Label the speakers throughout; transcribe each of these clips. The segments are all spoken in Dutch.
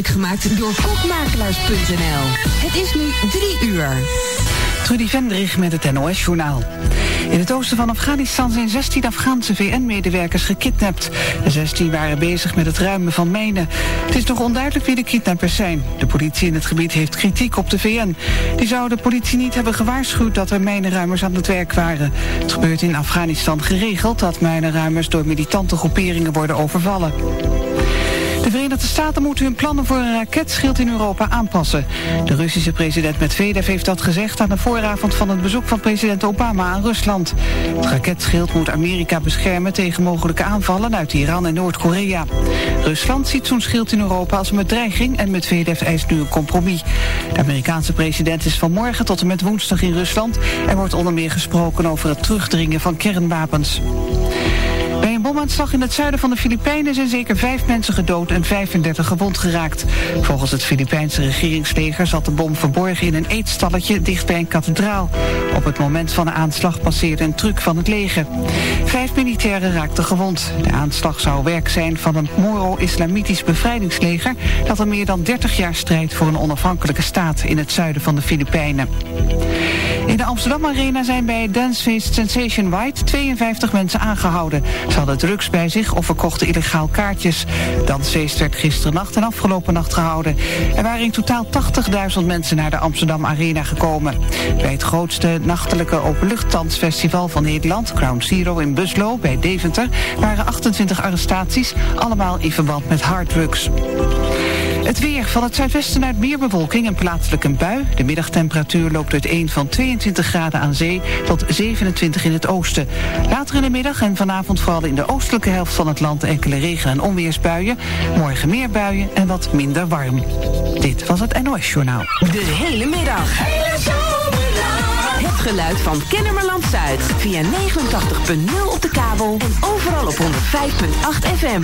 Speaker 1: gemaakt door kokmakelaars.nl. Het is nu drie uur.
Speaker 2: Trudy Vendrig met het NOS-journaal. In het oosten van Afghanistan zijn 16 Afghaanse VN-medewerkers gekidnapt. De 16 waren bezig met het ruimen van mijnen. Het is nog onduidelijk wie de kidnappers zijn. De politie in het gebied heeft kritiek op de VN. Die zou de politie niet hebben gewaarschuwd dat er mijnenruimers aan het werk waren. Het gebeurt in Afghanistan geregeld dat mijnenruimers door militante groeperingen worden overvallen. De Verenigde Staten moeten hun plannen voor een raketschild in Europa aanpassen. De Russische president Medvedev heeft dat gezegd aan de vooravond van het bezoek van president Obama aan Rusland. Het raketschild moet Amerika beschermen tegen mogelijke aanvallen uit Iran en Noord-Korea. Rusland ziet zo'n schild in Europa als een bedreiging en Medvedev eist nu een compromis. De Amerikaanse president is vanmorgen tot en met woensdag in Rusland. Er wordt onder meer gesproken over het terugdringen van kernwapens. Bomaanslag in het zuiden van de Filipijnen zijn zeker vijf mensen gedood en 35 gewond geraakt. Volgens het Filipijnse regeringsleger zat de bom verborgen in een eetstalletje dicht bij een kathedraal. Op het moment van de aanslag passeerde een truck van het leger. Vijf militairen raakten gewond. De aanslag zou werk zijn van een Moro-Islamitisch bevrijdingsleger dat al meer dan 30 jaar strijdt voor een onafhankelijke staat in het zuiden van de Filipijnen. In de Amsterdam Arena zijn bij Dancefeest Sensation White 52 mensen aangehouden. Ze hadden drugs bij zich of verkochten illegaal kaartjes. Dansfeest werd gisteren nacht en afgelopen nacht gehouden. Er waren in totaal 80.000 mensen naar de Amsterdam Arena gekomen. Bij het grootste nachtelijke openluchtdansfestival van Nederland, Crown Zero in Buslo bij Deventer, waren 28 arrestaties, allemaal in verband met harddrugs. Het weer. Van het zuidwesten uit meer bewolking en plaatselijk een bui. De middagtemperatuur loopt uit 1 van 22 graden aan zee tot 27 in het oosten. Later in de middag en vanavond vooral in de oostelijke helft van het land enkele regen- en onweersbuien. Morgen meer buien en wat minder warm. Dit was het NOS Journaal.
Speaker 1: De hele middag. Het geluid van Kennemerland Zuid. Via 89.0 op de kabel en overal op 105.8 FM.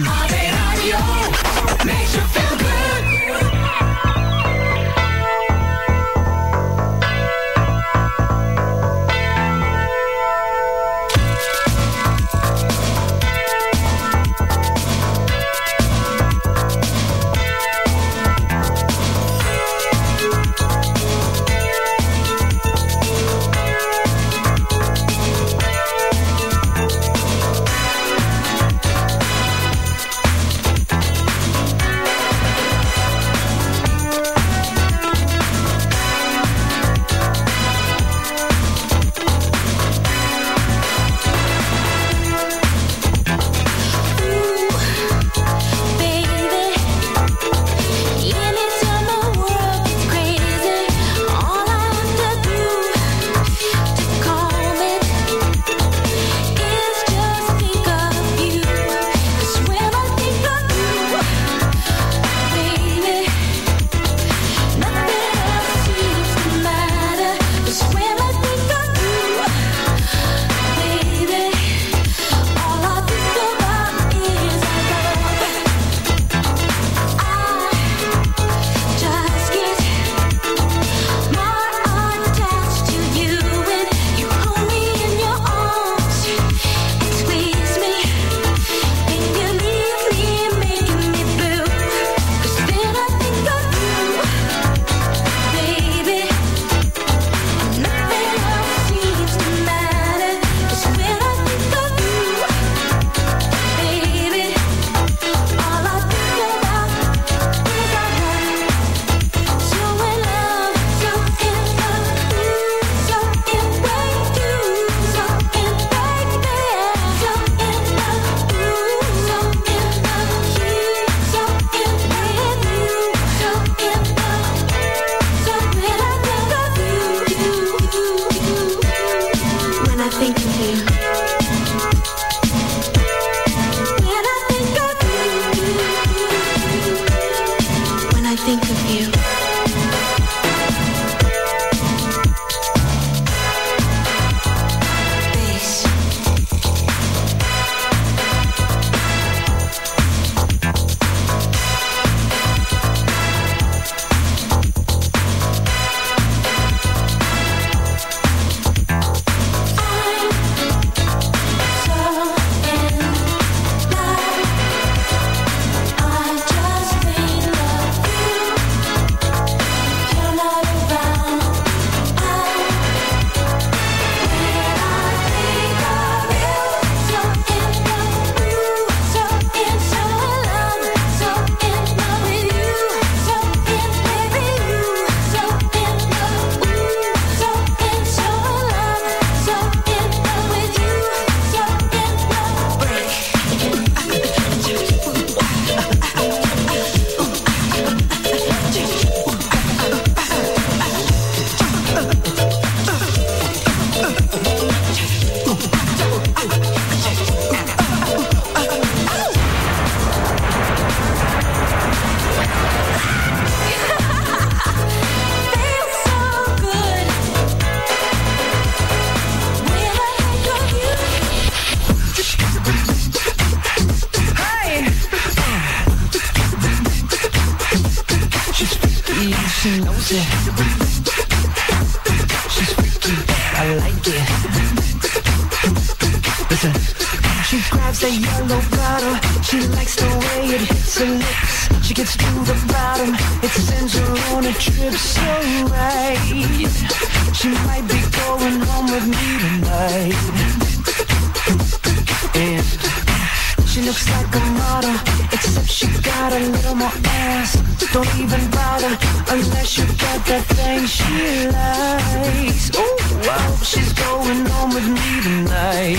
Speaker 3: She looks like a model, except she got a little more ass. Don't even bother unless you got that thing she likes. Oh, wow, she's going home with me tonight.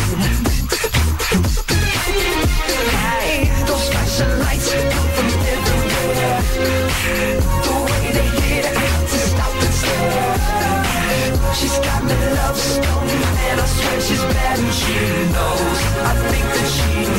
Speaker 3: Hey, those flashing lights come from everywhere. The way they hit, I have to stop and stare. She's got me love stone, and I swear she's bad and she knows. I think that she knows.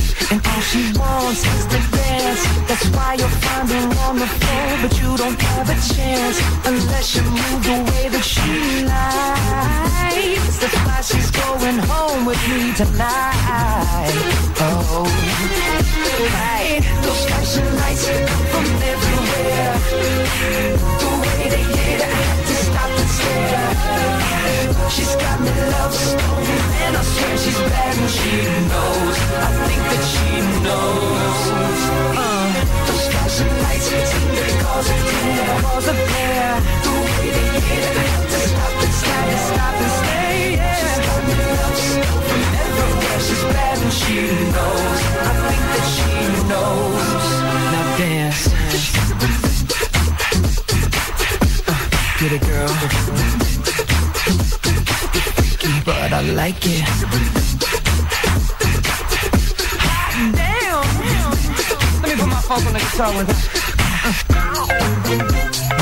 Speaker 3: and all she wants is to dance That's why you'll find her on the floor But you don't have a chance Unless you move the way that she likes. That's why she's going home with me tonight. Oh, right. Those flashing lights come from everywhere. The way they hit, She's got me love stone And I swear she's bad and she knows. I think that she knows. Uh, Those flashing lights seem to cause a tear Cause a pair The way they hit, I have to stop and stop and stop and stay. She's got me love stone from everywhere. She's bad and she knows. I think that she knows. Now dance Get it girl but I like it. Damn! Let me put my phone on the guitar with that.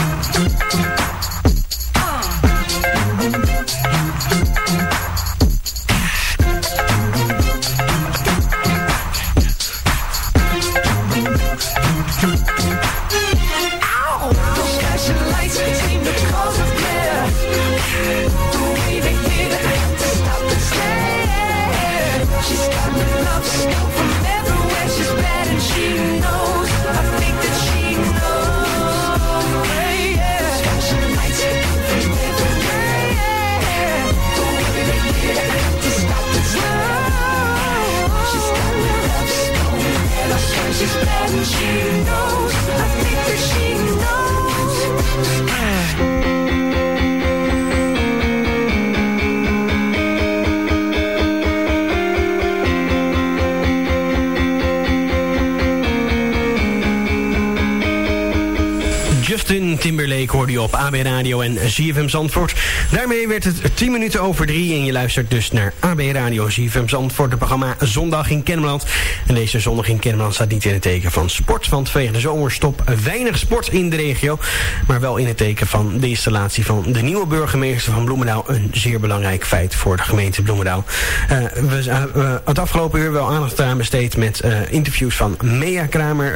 Speaker 4: Timberlake hoorde je op AB Radio en ZFM Zandvoort. Daarmee werd het 10 minuten over 3 en je luistert dus naar AB Radio ZFM Zandvoort. Het programma Zondag in Kennemerland. En deze zondag in Kennemerland staat niet in het teken van sport. Want vanwege de zomerstop weinig sport in de regio. Maar wel in het teken van de installatie van de nieuwe burgemeester van Bloemendaal. Een zeer belangrijk feit voor de gemeente Bloemendaal. Uh, we hebben uh, het afgelopen uur wel aandacht aan besteed met uh, interviews van Mea Kramer,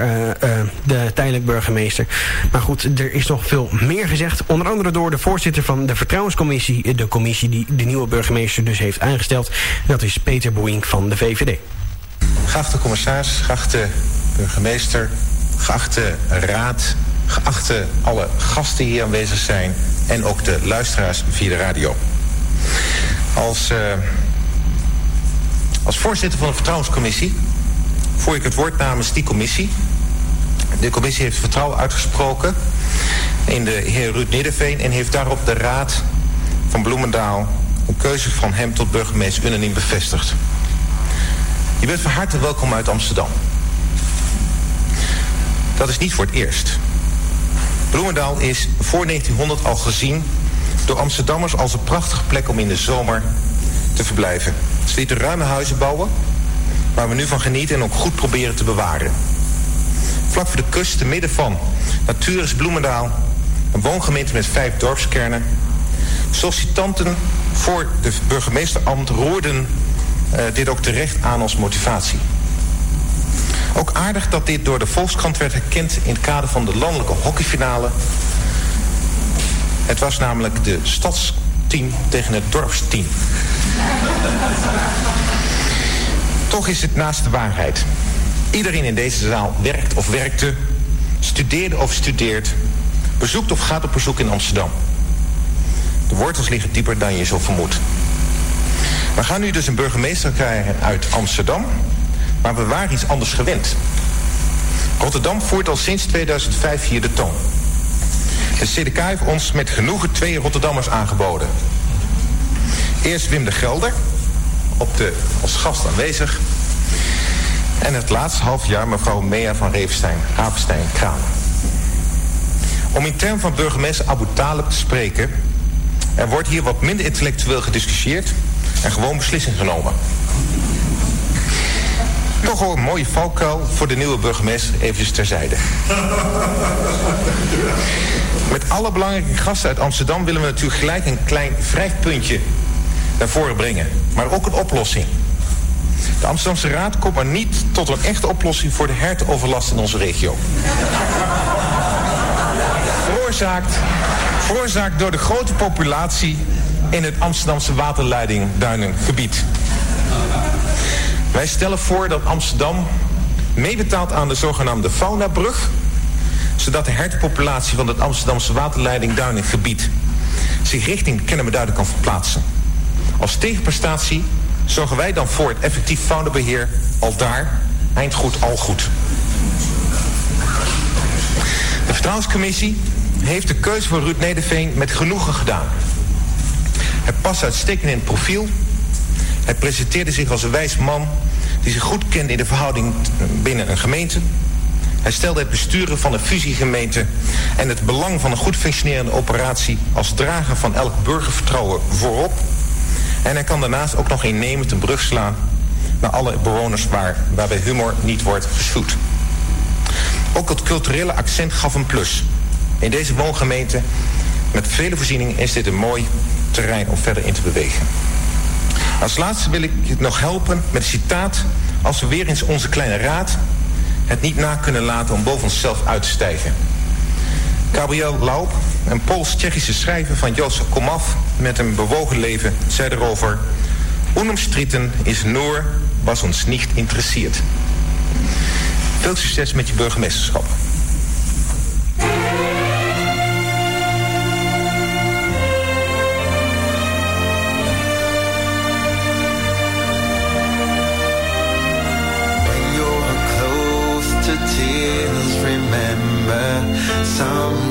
Speaker 4: de tijdelijk burgemeester. Maar goed, er is nog veel meer gezegd. Onder andere door de voorzitter van de Vertrouwenscommissie. De commissie die de nieuwe burgemeester dus heeft aangesteld. Dat is Peter Boeink van de VVD.
Speaker 5: Geachte commissaris, geachte burgemeester, geachte raad, geachte alle gasten die hier aanwezig zijn en ook de luisteraars via de radio. Als, uh, als voorzitter van de Vertrouwenscommissie voer ik het woord namens die commissie. De commissie heeft vertrouwen uitgesproken in de heer Ruud Nidderveen... en heeft daarop de raad van Bloemendaal een keuze van hem tot burgemeester unaniem bevestigd. Je bent van harte welkom uit Amsterdam. Dat is niet voor het eerst. Bloemendaal is voor 1900 al gezien door Amsterdammers als een prachtige plek om in de zomer te verblijven. Ze lieten ruime huizen bouwen, waar we nu van genieten en ook goed proberen te bewaren. vlak voor de kust, te midden van Natuur is Bloemendaal, een woongemeente met vijf dorpskernen. Sollicitanten voor de burgemeesterambt roerden dit ook terecht aan als motivatie. Ook aardig dat dit door de Volkskrant werd herkend in het kader van de landelijke hockeyfinale. Het was namelijk de stadsteam tegen het dorpsteam. Toch is het naast de waarheid. Iedereen in deze zaal werkt of werkte, studeerde of studeert, bezoekt of gaat op bezoek in Amsterdam. De wortels liggen dieper dan je zo vermoedt. We gaan nu dus een burgemeester krijgen uit Amsterdam, maar we waren iets anders gewend. Rotterdam voert al sinds 2005 hier de toon. De CDK heeft ons met genoegen twee Rotterdammers aangeboden. Eerst Wim de Gelder, op de, als gast aanwezig. En het laatste half jaar mevrouw Mea van Revenstein, Ravenstein, Kraan. Om in termen van burgemeester Abu Talib te spreken... er wordt hier wat minder intellectueel gediscussieerd... en gewoon beslissing genomen. Toch wel een mooie valkuil voor de nieuwe burgemeester eventjes terzijde. Met alle belangrijke gasten uit Amsterdam willen we natuurlijk gelijk een klein wrijfpuntje naar voren brengen. Maar ook een oplossing. De Amsterdamse Raad komt maar niet tot een echte oplossing voor de hertenoverlast in onze regio. veroorzaakt, veroorzaakt door de grote populatie in het Amsterdamse waterleiding duinengebied. Wij stellen voor dat Amsterdam meebetaalt aan de zogenaamde faunabrug, zodat de hertenpopulatie van het Amsterdamse waterleiding duinengebied zich richting Kennemerduinen kan verplaatsen. Als tegenprestatie zorgen wij dan voor het effectief faunabeheer al daar, eindgoed al goed. De Vertrouwenscommissie heeft de keuze voor Ruud Nederveen met genoegen gedaan. Hij past uitstekend in het profiel. Hij presenteerde zich als een wijs man die zich goed kende in de verhouding binnen een gemeente. Hij stelde het besturen van een fusiegemeente en het belang van een goed functionerende operatie als drager van elk burgervertrouwen voorop. En hij kan daarnaast ook nog innemend een brug slaan naar alle bewoners waar, waarbij humor niet wordt geschuwd. Ook het culturele accent gaf een plus. In deze woongemeente met vele voorzieningen is dit een mooi terrein om verder in te bewegen. Als laatste wil ik je nog helpen met een citaat als we weer eens onze kleine raad het niet na kunnen laten om boven onszelf uit te stijgen. Gabriel Laub, een Pools-Tsjechische schrijver van Jozef Komaf met een bewogen leven, zei erover: Onomstritten is Noor, was ons niet interessiert. Veel succes met je burgemeesterschap.
Speaker 4: sound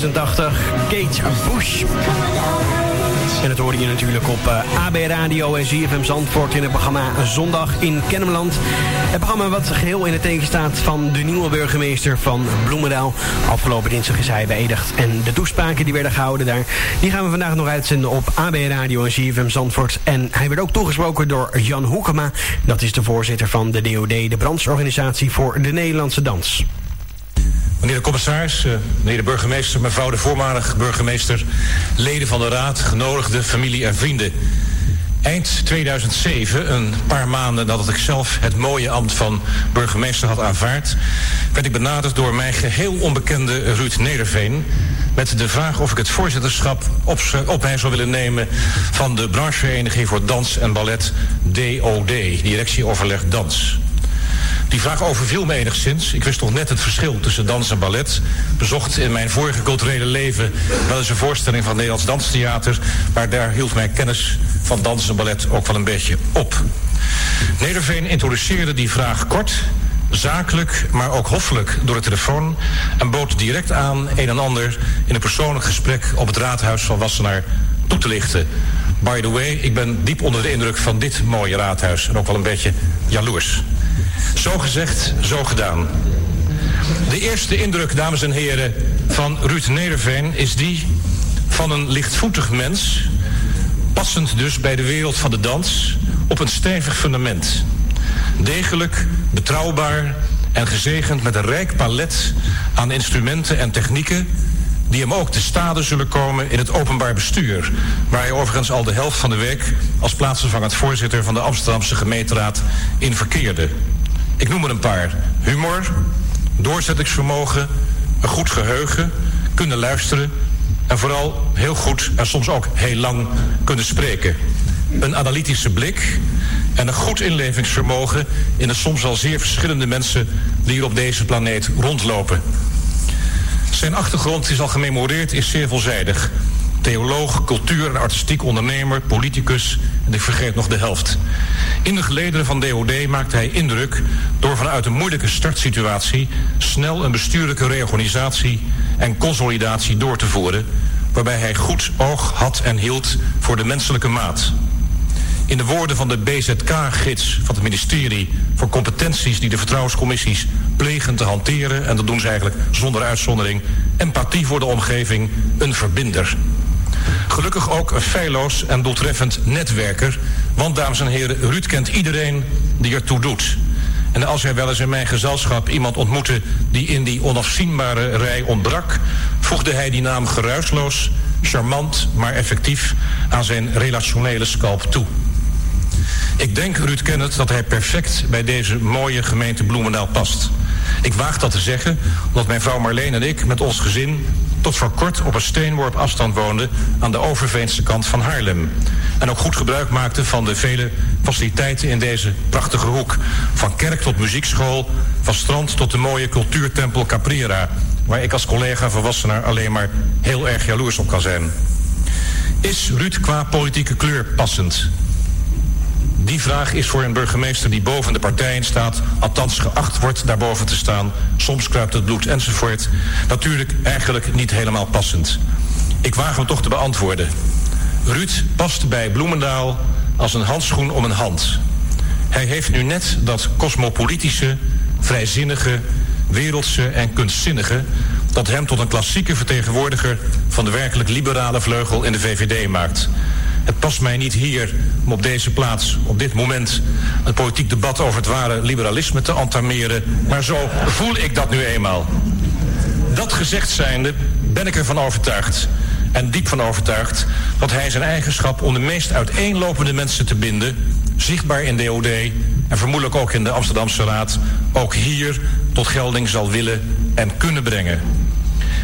Speaker 4: 1986. Kate Bush. En dat hoorde je natuurlijk op uh, AB Radio en ZFM Zandvoort in het programma Zondag in Kennemerland. Het programma wat geheel in het teken staat van de nieuwe burgemeester van Bloemendaal. Afgelopen dinsdag is hij beëdigd en de toespraken die werden gehouden daar... die gaan we vandaag nog uitzenden op AB Radio en ZFM Zandvoort. En hij werd ook toegesproken door Jan Hoekema. Dat is de voorzitter van de DOD, de brandsorganisatie voor de Nederlandse dans.
Speaker 6: Meneer de commissaris, eh, meneer de burgemeester, mevrouw de voormalig burgemeester, leden van de raad, genodigde familie en vrienden. Eind 2007, een paar maanden nadat ik zelf het mooie ambt van burgemeester had aanvaard, werd ik benaderd door mijn geheel onbekende Ruud Nederveen met de vraag of ik het voorzitterschap op, op zou willen nemen van de branchevereniging voor dans en ballet DOD, Directieoverleg Dans. Die vraag overviel me enigszins. Ik wist toch net het verschil tussen dans en ballet. Bezocht in mijn vorige culturele leven wel eens een voorstelling van het Nederlands Danstheater. Maar daar hield mijn kennis van dans en ballet ook wel een beetje op. Nederveen introduceerde die vraag kort, zakelijk, maar ook hoffelijk door de telefoon... en bood direct aan een en ander in een persoonlijk gesprek op het raadhuis van Wassenaar toe te lichten. By the way, ik ben diep onder de indruk van dit mooie raadhuis en ook wel een beetje jaloers. Zo gezegd, zo gedaan. De eerste indruk, dames en heren, van Ruud Nederveen is die van een lichtvoetig mens, passend dus bij de wereld van de dans, op een stevig fundament. Degelijk, betrouwbaar en gezegend met een rijk palet aan instrumenten en technieken die hem ook te stade zullen komen in het openbaar bestuur, waar hij overigens al de helft van de week als plaatsvervangend voorzitter van de Amsterdamse gemeenteraad in verkeerde. Ik noem er een paar. Humor, doorzettingsvermogen, een goed geheugen, kunnen luisteren en vooral heel goed en soms ook heel lang kunnen spreken. Een analytische blik en een goed inlevingsvermogen in de soms wel zeer verschillende mensen die hier op deze planeet rondlopen. Zijn achtergrond is al gememoreerd, is zeer veelzijdig. Theoloog, cultuur- en artistiek ondernemer, politicus en ik vergeet nog de helft. In de gelederen van DOD maakte hij indruk door vanuit een moeilijke startsituatie snel een bestuurlijke reorganisatie en consolidatie door te voeren, waarbij hij goed oog had en hield voor de menselijke maat. In de woorden van de BZK-gids van het ministerie voor competenties die de vertrouwenscommissies plegen te hanteren, en dat doen ze eigenlijk zonder uitzondering, empathie voor de omgeving, een verbinder. Gelukkig ook een feilloos en doeltreffend netwerker. Want, dames en heren, Ruud kent iedereen die ertoe doet. En als hij wel eens in mijn gezelschap iemand ontmoette die in die onafzienbare rij ontbrak, voegde hij die naam geruisloos, charmant, maar effectief aan zijn relationele scalp toe. Ik denk, Ruud Kenneth, dat hij perfect bij deze mooie gemeente Bloemendaal past. Ik waag dat te zeggen, omdat mijn vrouw Marleen en ik met ons gezin tot voor kort op een steenworp afstand woonden aan de Overveense kant van Haarlem. En ook goed gebruik maakten van de vele faciliteiten in deze prachtige hoek. Van kerk tot muziekschool, van strand tot de mooie cultuurtempel Caprera, waar ik als collega volwassenaar alleen maar heel erg jaloers op kan zijn. Is Ruud qua politieke kleur passend? Die vraag is voor een burgemeester die boven de partijen staat, althans geacht wordt daarboven te staan, soms kruipt het bloed enzovoort, natuurlijk eigenlijk niet helemaal passend. Ik waag hem toch te beantwoorden. Ruud past bij Bloemendaal als een handschoen om een hand. Hij heeft nu net dat cosmopolitische, vrijzinnige, wereldse en kunstzinnige dat hem tot een klassieke vertegenwoordiger van de werkelijk liberale vleugel in de VVD maakt. Het past mij niet hier om op deze plaats, op dit moment, een politiek debat over het ware liberalisme te entameren. Maar zo voel ik dat nu eenmaal. Dat gezegd zijnde ben ik ervan overtuigd en diep van overtuigd dat hij zijn eigenschap om de meest uiteenlopende mensen te binden, zichtbaar in DOD en vermoedelijk ook in de Amsterdamse Raad, ook hier tot gelding zal willen en kunnen brengen.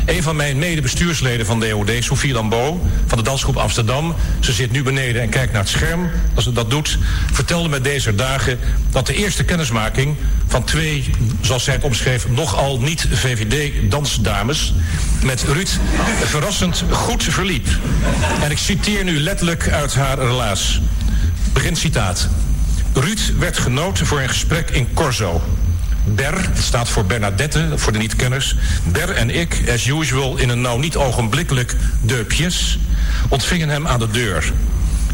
Speaker 6: Een van mijn medebestuursleden van DOD, Sofie Lambeau, van de Dansgroep Amsterdam, ze zit nu beneden en kijkt naar het scherm als ze dat doet, vertelde me deze dagen dat de eerste kennismaking van twee, zoals zij het omschreef, nogal niet VVD-dansdames met Ruud verrassend goed verliep. En ik citeer nu letterlijk uit haar relaas. Begin citaat. Ruud werd genoten voor een gesprek in Corso. Ber, staat voor Bernadette, voor de niet-kenners. Ber en ik, as usual, in een nou niet ogenblikkelijk de pièce, ontvingen hem aan de deur.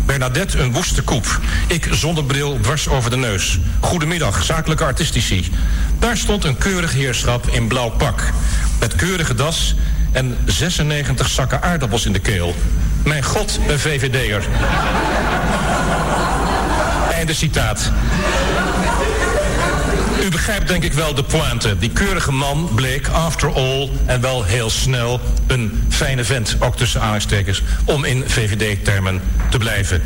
Speaker 6: Bernadette een woeste koep. Ik zonder bril dwars over de neus. Goedemiddag, zakelijke artistici. Daar stond een keurig heerschap in blauw pak. Met keurige das en 96 zakken aardappels in de keel. Mijn god, een VVD'er. Einde citaat. U begrijpt denk ik wel de pointe. Die keurige man bleek, after all, en wel heel snel... een fijne vent, ook tussen aanhalingstekens... om in VVD-termen te blijven.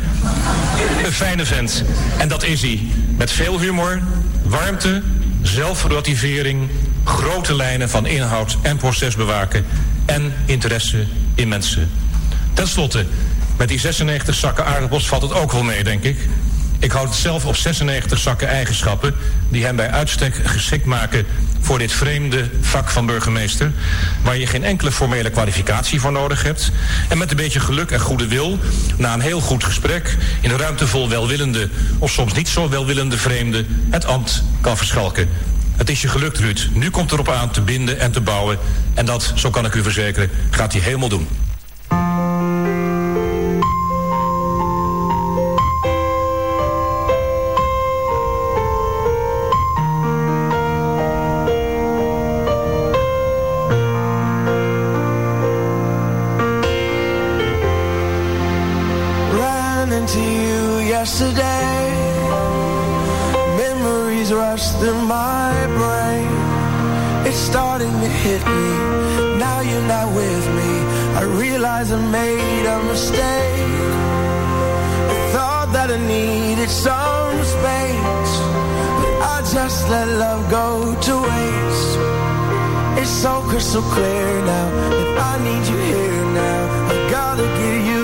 Speaker 6: Een fijne vent. En dat is hij. Met veel humor, warmte, zelfrelativering... grote lijnen van inhoud en proces bewaken... en interesse in mensen. Ten slotte, met die 96 zakken aardappels valt het ook wel mee, denk ik... Ik houd het zelf op 96 zakken eigenschappen... die hem bij uitstek geschikt maken voor dit vreemde vak van burgemeester... waar je geen enkele formele kwalificatie voor nodig hebt... en met een beetje geluk en goede wil... na een heel goed gesprek in een ruimte vol welwillende... of soms niet zo welwillende vreemden het ambt kan verschalken. Het is je gelukt, Ruud. Nu komt erop aan te binden en te bouwen... en dat, zo kan ik u verzekeren, gaat hij helemaal doen.
Speaker 7: some space, but I just let love go to waste. It's so crystal clear now that I need you here now. I gotta give you.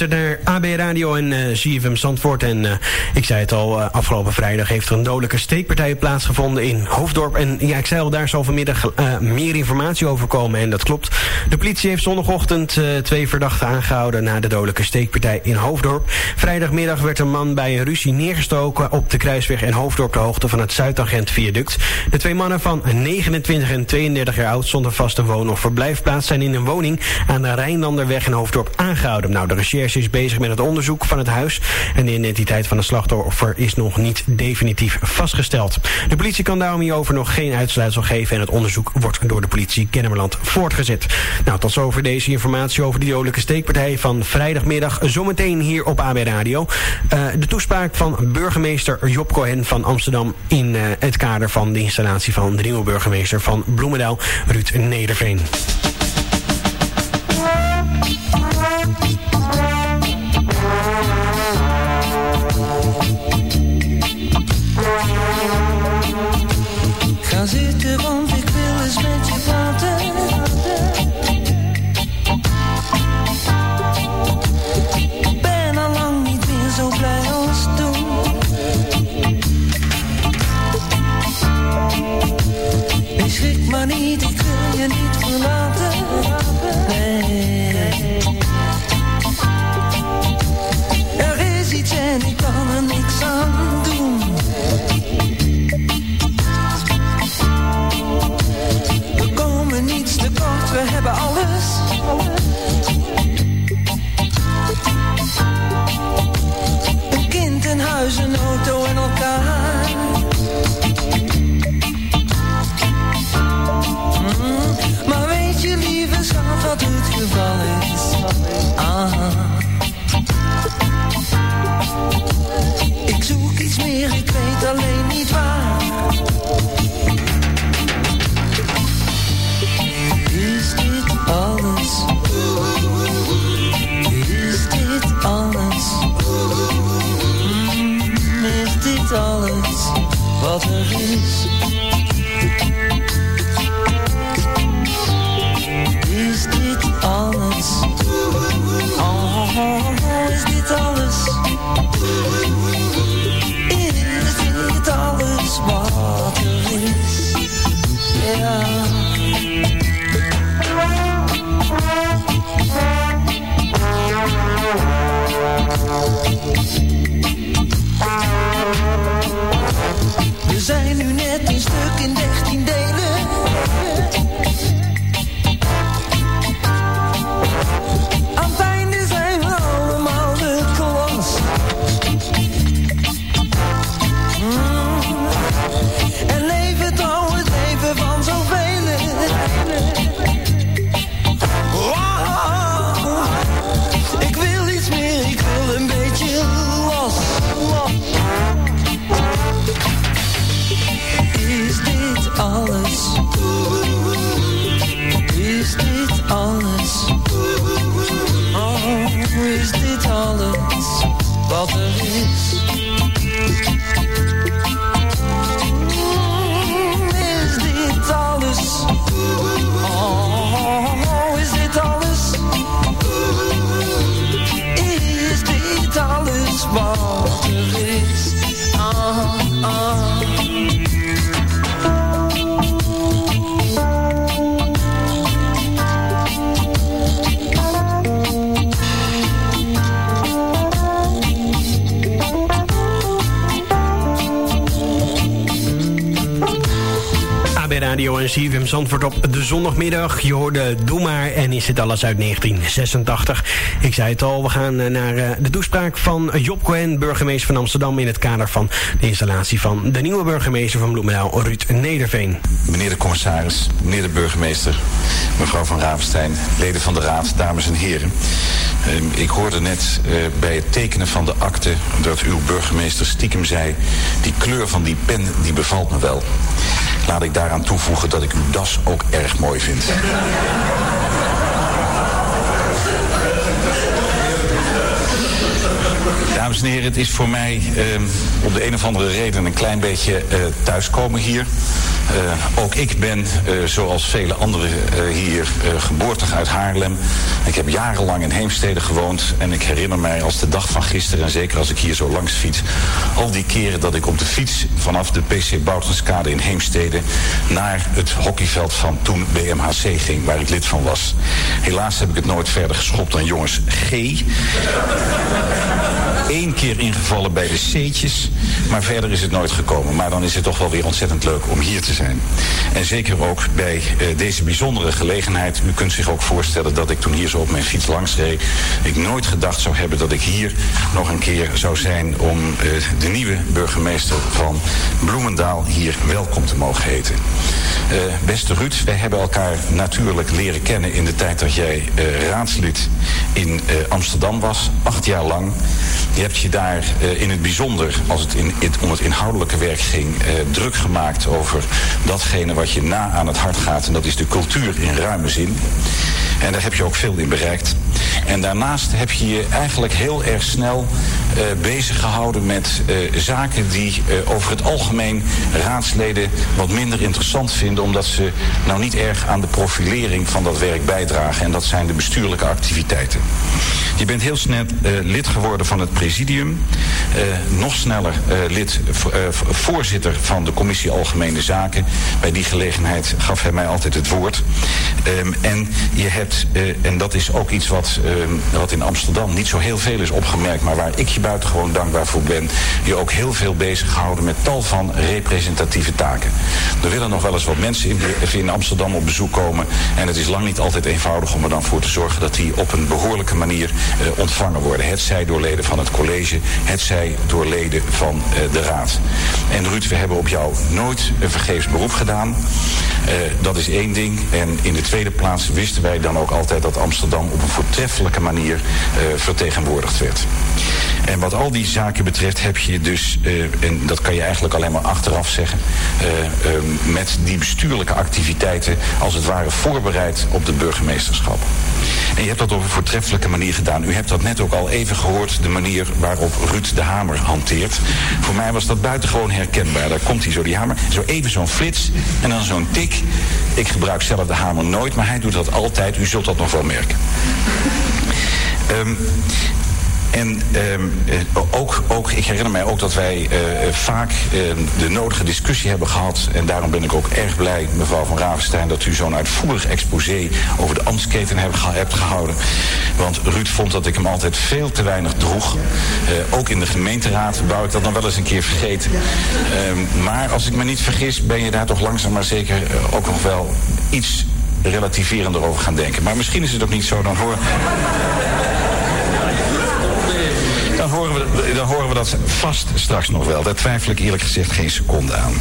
Speaker 4: Luistert naar AB Radio en uh, eh, CFM Zandvoort. En uh, ik zei het al, uh, afgelopen vrijdag heeft er een dodelijke steekpartij plaatsgevonden in Hoofddorp. En ja, ik zei al, daar zal vanmiddag meer informatie over komen. En dat klopt. De politie heeft zondagochtend twee verdachten aangehouden na de dodelijke steekpartij in Hoofddorp. Vrijdagmiddag werd een man bij een ruzie neergestoken op de kruisweg in Hoofddorp de hoogte van het Zuidagent viaduct. De twee mannen van 29 en 32 jaar oud zonder vaste woon- of verblijfplaats zijn in een woning aan de Rijnlanderweg in Hoofddorp aangehouden. Nou, de recherche is bezig met het onderzoek van het huis. En de identiteit van de slachtoffer is nog niet definitief vastgesteld. De politie kan daarom hierover nog geen uitsluitsel geven. En het onderzoek wordt door de politie Kennemerland voortgezet. Nou, tot zover deze informatie over die dodelijke steekpartij van vrijdagmiddag. Zometeen hier op AB Radio. Uh, de toespraak van burgemeester Job Cohen van Amsterdam... in uh, het kader van de installatie van de nieuwe burgemeester van Bloemendaal, Ruud Nederveen. Cause it's Zandvoort op de zondagmiddag. Je hoorde Doe maar en is het alles uit 1986. Ik zei het al, we gaan eh, naar eh, de toespraak van Job Cohen, burgemeester van Amsterdam... in het kader van de installatie van de nieuwe burgemeester van Bloemendaal, Ruud Nederveen.
Speaker 8: Meneer de commissaris, meneer de burgemeester, mevrouw van Ravenstein... leden van de raad, dames en heren. Ehm, ik hoorde net bij het tekenen van de akte dat uw burgemeester stiekem zei... die kleur van die pen, die bevalt me wel. Laat ik daaraan toevoegen dat ik uw das ook erg mooi vind. Dames en heren, het is voor mij uh, om de een of andere reden een klein beetje uh, thuiskomen hier. Uh, ook ik ben, uh, zoals vele anderen uh, hier, geboortig uit Haarlem. Ik heb jarenlang in Heemstede gewoond. En ik herinner mij als de dag van gisteren, en zeker als ik hier zo langs fiets... al die keren dat ik op de fiets vanaf de PC Boutenskade in Heemstede... naar het hockeyveld van toen BMHC ging, waar ik lid van was. Helaas heb ik het nooit verder geschopt dan jongens G. Eén keer ingevallen bij de C'tjes, maar verder is het nooit gekomen. Maar dan is het toch wel weer ontzettend leuk om hier te zijn. En zeker ook bij uh, deze bijzondere gelegenheid. U kunt zich ook voorstellen dat ik toen hier zo op mijn fiets langs reed... ik nooit gedacht zou hebben dat ik hier nog een keer zou zijn... om uh, de nieuwe burgemeester van Bloemendaal hier welkom te mogen heten. Uh, beste Ruud, wij hebben elkaar natuurlijk leren kennen in de tijd dat jij raadslid in Amsterdam was. Acht jaar lang. Je hebt je daar uh, in het bijzonder, als het in, it, om het inhoudelijke werk ging, uh, druk gemaakt over datgene wat je na aan het hart gaat. En dat is de cultuur in ruime zin. En daar heb je ook veel in bereikt. En daarnaast heb je je eigenlijk heel erg snel uh, bezig gehouden met zaken die over het algemeen raadsleden wat minder interessant vinden. Omdat ze nou niet erg aan de profilering van dat werk bijdragen. En dat zijn de bestuurlijke activiteiten. Je bent heel snel lid geworden van het presidium. nog sneller lid, voorzitter van de commissie Algemene Zaken. Bij die gelegenheid gaf hij mij altijd het woord. Um, en je hebt, en dat is ook iets wat wat in Amsterdam niet zo heel veel is opgemerkt, maar waar ik je buitengewoon dankbaar voor ben, je ook heel veel bezig gehouden met tal van representatieve taken. Er willen nog wel eens wat mensen in, in Amsterdam op bezoek komen en het is lang niet altijd eenvoudig om er dan voor te zorgen dat die op een behoorlijke manier ontvangen worden. Het zij door leden van het college, het zij door leden van uh, de raad. En Ruud, we hebben op jou nooit een vergeefs beroep gedaan. Uh, dat is één ding. En in de tweede plaats wisten wij dan ook altijd dat Amsterdam op een voortreffelijke manier uh, vertegenwoordigd werd. En wat al die zaken betreft heb je dus, en dat kan je eigenlijk alleen maar achteraf zeggen, uh, met die bestuurlijke activiteiten als het ware voorbereid op de burgemeesterschap. En je hebt dat op een voortreffelijke manier gedaan. U hebt dat net ook al even gehoord, de manier waarop Ruud de Hamer hanteert. Voor mij was dat buitengewoon herkenbaar. Daar komt hij zo, die hamer, zo even zo'n flits en dan zo'n tik. Ik gebruik zelf de hamer nooit, maar hij doet dat altijd. U zult dat nog wel merken. Um, en um, ook, ook, ik herinner mij ook dat wij uh, vaak uh, de nodige discussie hebben gehad. En daarom ben ik ook erg blij, mevrouw van Ravenstein, dat u zo'n uitvoerig exposé over de ambtsketen hebt, gehouden. Want Ruud vond dat ik hem altijd veel te weinig droeg. Uh, ook in de gemeenteraad wou ik dat nog wel eens een keer vergeten. Uh, maar als ik me niet vergis, ben je daar toch langzaam maar zeker ook nog wel iets relativerender over gaan denken. Maar misschien is het ook niet zo, dan hoor dan horen, we, dan horen we dat vast straks nog wel. Daar twijfel ik eerlijk gezegd geen seconde aan.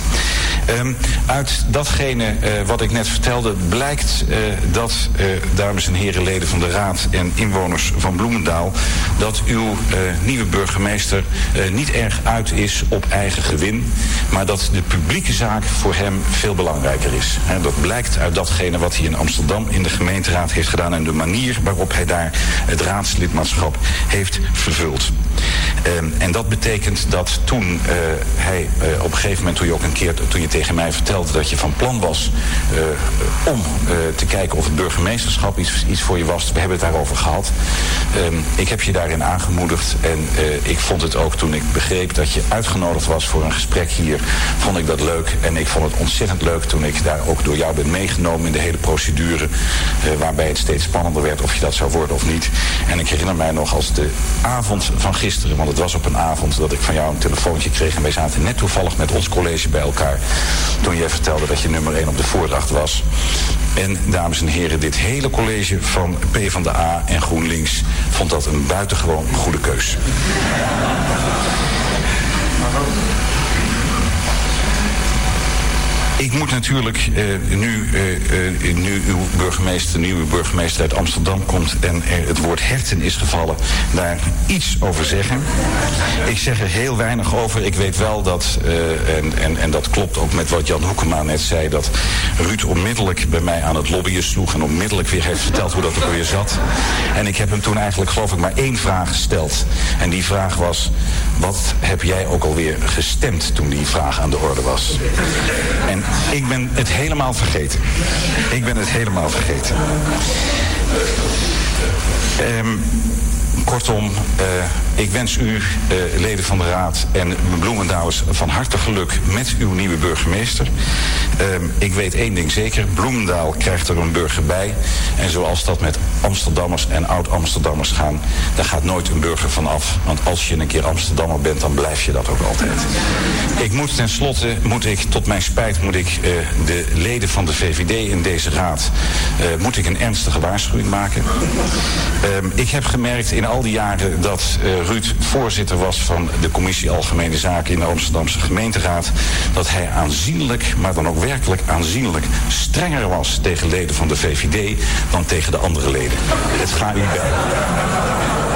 Speaker 8: Um, uit datgene uh, wat ik net vertelde blijkt uh, dat, uh, dames en heren leden van de Raad en inwoners van Bloemendaal, dat uw nieuwe burgemeester niet erg uit is op eigen gewin, maar dat de publieke zaak voor hem veel belangrijker is. Dat blijkt uit datgene wat hij in Amsterdam in de gemeenteraad heeft gedaan en de manier waarop hij daar het raadslidmaatschap heeft vervuld. Um, en dat betekent dat toen uh, hij uh, op een gegeven moment, toen je ook een keer, toen je tegen mij vertelde dat je van plan was uh, om te kijken of het burgemeesterschap iets, iets voor je was. We hebben het daarover gehad. Um, ik heb je daarin aangemoedigd en ik vond het ook toen ik begreep dat je uitgenodigd was voor een gesprek hier, vond ik dat leuk. En ik vond het ontzettend leuk toen ik daar ook door jou ben meegenomen in de hele procedure, waarbij het steeds spannender werd of je dat zou worden of niet. En ik herinner mij nog als de avond van gisteren, want het was op een avond dat ik van jou een telefoontje kreeg. En wij zaten net toevallig met ons college bij elkaar. Toen jij vertelde dat je nummer 1 op de voordracht was. En dames en heren, dit hele college van PvdA en GroenLinks vond dat een buitengewoon goede keus. Ik moet natuurlijk uh, nu, uh, nu uw burgemeester, nieuwe burgemeester uit Amsterdam komt en het woord herten is gevallen, daar iets over zeggen. Ik zeg er heel weinig over. Ik weet wel dat, en, en, en dat klopt ook met wat Jan Hoekema net zei, dat Ruud onmiddellijk bij mij aan het lobbyen sloeg en onmiddellijk weer heeft verteld hoe dat er weer zat. En ik heb hem toen eigenlijk geloof ik maar één vraag gesteld. En die vraag was, wat heb jij ook alweer gestemd toen die vraag aan de orde was? En ik ben het helemaal vergeten. Ik ben het helemaal vergeten. Um, kortom, uh, ik wens u, uh, leden van de Raad en Bloemendouwers, van harte geluk met uw nieuwe burgemeester. Uh, ik weet één ding zeker, Bloemendaal krijgt er een burger bij. En zoals dat met Amsterdammers en oud-Amsterdammers gaan, daar gaat nooit een burger van af. Want als je een keer Amsterdammer bent, dan blijf je dat ook altijd. Ik moet tenslotte, moet ik, tot mijn spijt, moet ik uh, de leden van de VVD in deze raad, uh, moet ik een ernstige waarschuwing maken. Uh, ik heb gemerkt in al die jaren dat uh, Ruud voorzitter was van de commissie Algemene Zaken in de Amsterdamse gemeenteraad, dat hij aanzienlijk, maar dan ook werkelijk aanzienlijk, strenger was tegen leden van de VVD dan tegen de andere leden. Het gaat u bij.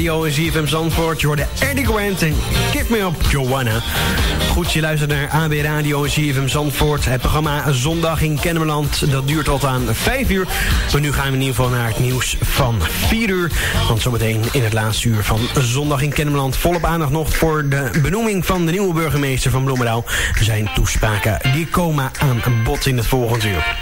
Speaker 4: radio en ZFM Zandvoort. Je Eddie Grant en Give Me Up Johanna. Goed, je luistert naar AB Radio en ZFM Zandvoort. Het programma Zondag in Kennemerland. Dat duurt tot aan 5 uur. Maar nu gaan we in ieder geval naar het nieuws van 4 uur. Want zometeen in het laatste uur van Zondag in Kennemerland... volop aandacht nog voor de benoeming van de nieuwe burgemeester van Bloemendaal. Zijn toespraken die komen aan bod in het volgende uur.